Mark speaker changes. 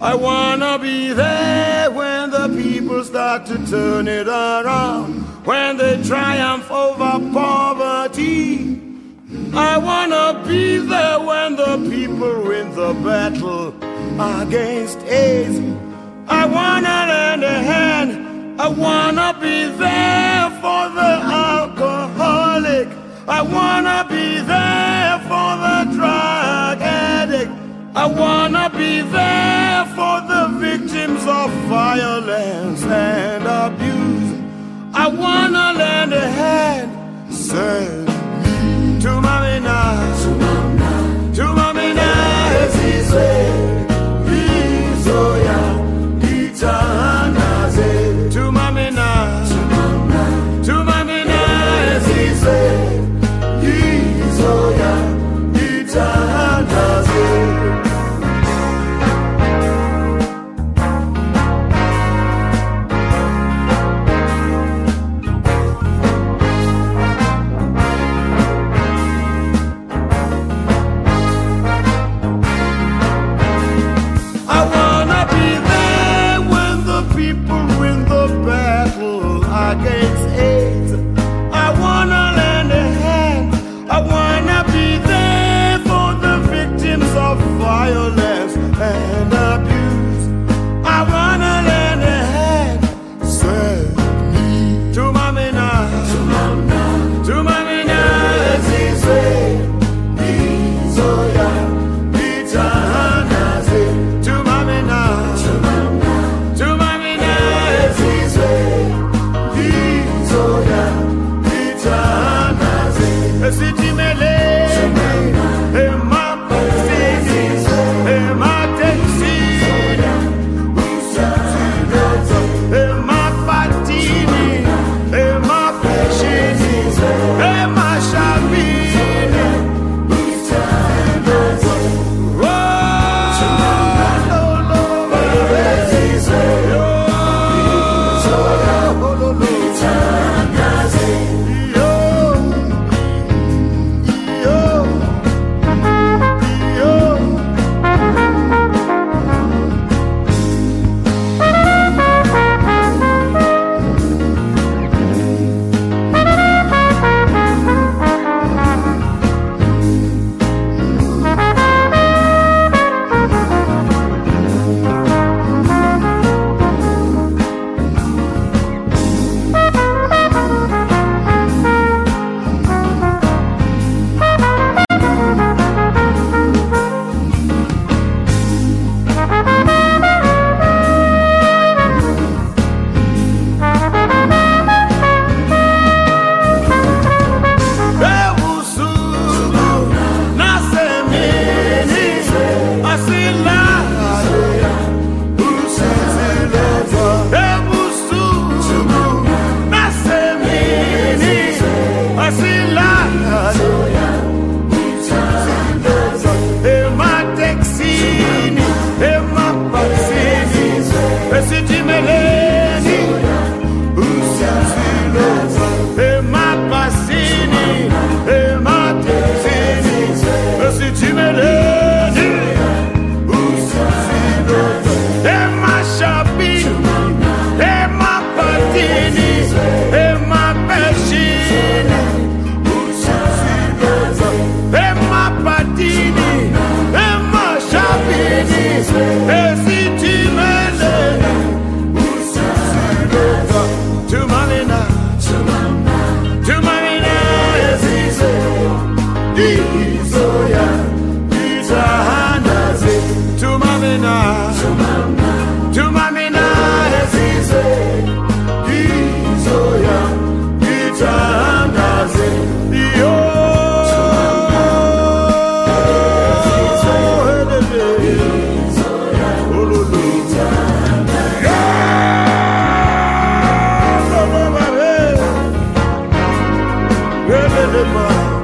Speaker 1: I wanna be there when the people start to turn it around, when they triumph over poverty. I wanna be there when the people win the battle against AIDS. I wanna lend a hand. I wanna be there for the out. I wanna be there for the drug addict. I wanna incredible.